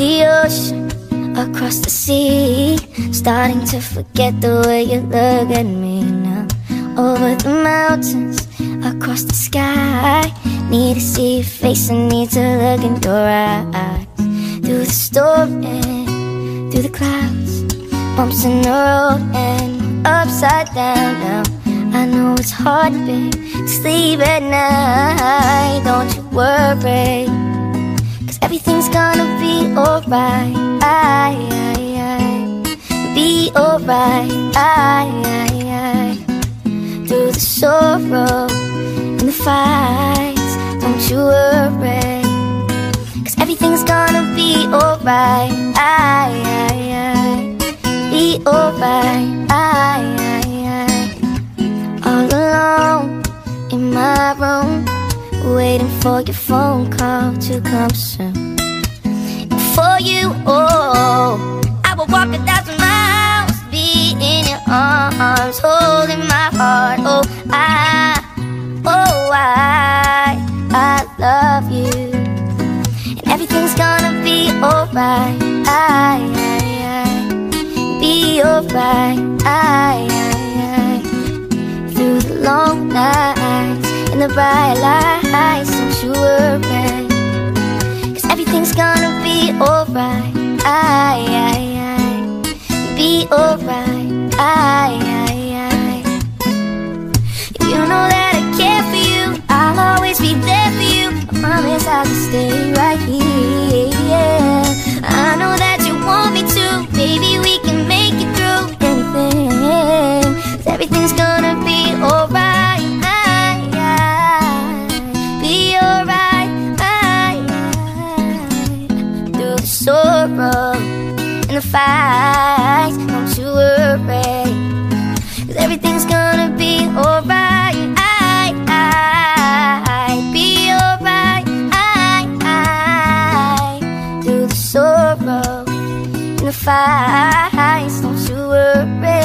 ocean, across the sea. Starting to forget the way you look at me now. Over the mountains, across the sky. Need to see your face, I need to look in your eyes. Through the storm and through the clouds. Bumps in the road and upside down now. I know it's hard, babe, to sleep at night. Don't you worry Cause everything's gonna be alright. Be alright. Through the sorrow and the fights Don't you worry. Cause everything's gonna be alright for your phone call to come soon. For you, oh I will walk a thousand miles Be in your arms Holding my heart, oh I Oh I I love you. And everything's gonna be alright. I, I, I, Be alright. I, I, I, Through the long nights And the bright lights I, I, I, Be alright. I, I, I. You know that I care for you. I'll always be there for you. I promise I'll stay right here. Yeah. I know that you want me to. Baby, we can make it through anything. Everything's gonna sorrow and the fights Don't you worry Cause everything's gonna be alright. Be alright. Through the sorrow and the fights Don't you worry